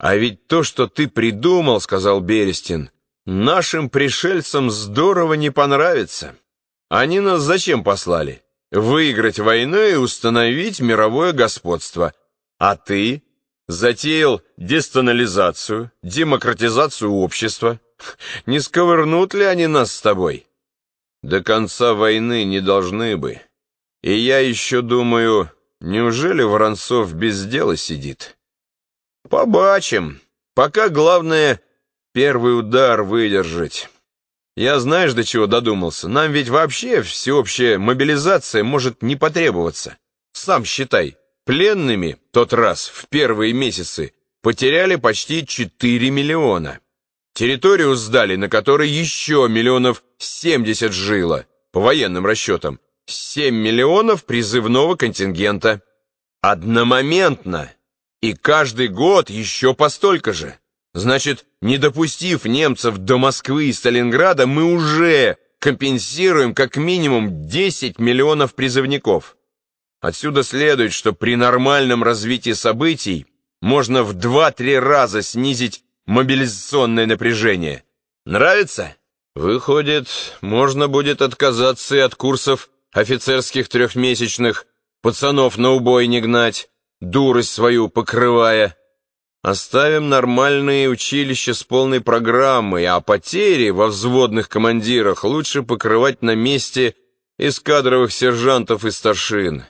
«А ведь то, что ты придумал, — сказал Берестин, — нашим пришельцам здорово не понравится. Они нас зачем послали? Выиграть войну и установить мировое господство. А ты затеял дестанализацию, демократизацию общества. Не сковырнут ли они нас с тобой? До конца войны не должны бы. И я еще думаю, неужели Воронцов без дела сидит?» Побачим. Пока главное первый удар выдержать. Я знаешь, до чего додумался? Нам ведь вообще всеобщая мобилизация может не потребоваться. Сам считай, пленными тот раз в первые месяцы потеряли почти 4 миллиона. Территорию сдали, на которой еще миллионов 70 жило, по военным расчетам. 7 миллионов призывного контингента. Одномоментно и каждый год еще по столько же. Значит, не допустив немцев до Москвы и Сталинграда, мы уже компенсируем как минимум 10 миллионов призывников. Отсюда следует, что при нормальном развитии событий можно в 2-3 раза снизить мобилизационное напряжение. Нравится? Выходит, можно будет отказаться и от курсов офицерских трехмесячных, пацанов на убой не гнать, дурость свою покрывая. Оставим нормальные училища с полной программой, а потери во взводных командирах лучше покрывать на месте из кадровых сержантов и старшин.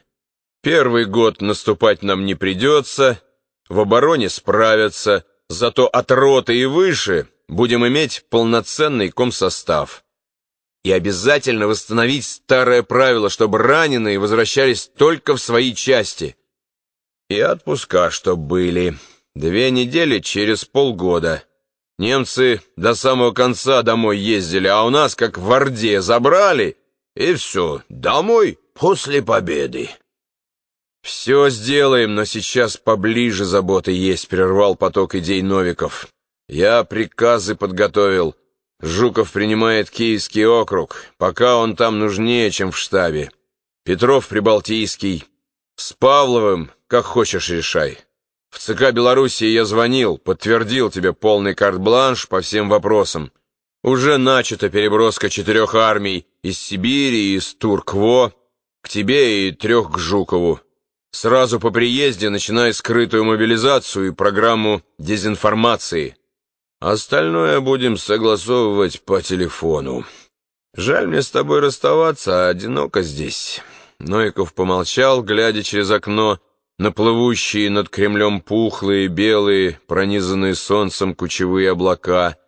Первый год наступать нам не придется, в обороне справятся, зато от роты и выше будем иметь полноценный комсостав. И обязательно восстановить старое правило, чтобы раненые возвращались только в свои части – и отпуска, чтоб были. Две недели через полгода. Немцы до самого конца домой ездили, а у нас, как в Орде, забрали, и все, домой после победы. «Все сделаем, но сейчас поближе заботы есть», — прервал поток идей Новиков. «Я приказы подготовил. Жуков принимает Киевский округ, пока он там нужнее, чем в штабе. Петров Прибалтийский. С Павловым как хочешь решай. В ЦК Белоруссии я звонил, подтвердил тебе полный карт-бланш по всем вопросам. Уже начата переброска четырех армий из Сибири из Туркво к тебе и трех к Жукову. Сразу по приезде начинай скрытую мобилизацию и программу дезинформации. Остальное будем согласовывать по телефону. Жаль мне с тобой расставаться, одиноко здесь». Нойков помолчал, глядя через окно, на плывущие над Кремлем пухлые, белые, пронизанные солнцем кучевые облака.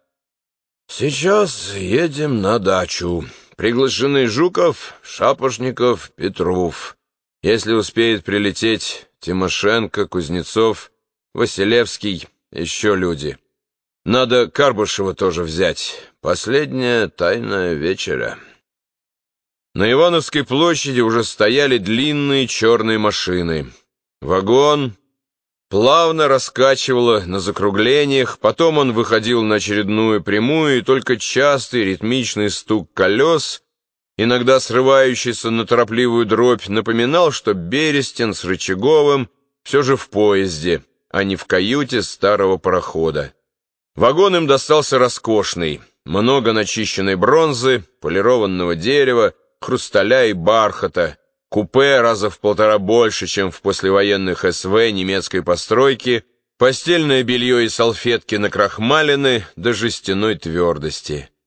«Сейчас едем на дачу. Приглашены Жуков, Шапошников, Петров. Если успеет прилететь Тимошенко, Кузнецов, Василевский, еще люди. Надо Карбушева тоже взять. Последняя тайная вечеря». На Ивановской площади уже стояли длинные черные машины — Вагон плавно раскачивало на закруглениях, потом он выходил на очередную прямую, и только частый ритмичный стук колес, иногда срывающийся на торопливую дробь, напоминал, что Берестин с Рычаговым все же в поезде, а не в каюте старого парохода. Вагон им достался роскошный, много начищенной бронзы, полированного дерева, хрусталя и бархата, Купе раза в полтора больше, чем в послевоенных СВ немецкой постройки, постельное белье и салфетки накрахмалены до жестяной твердости.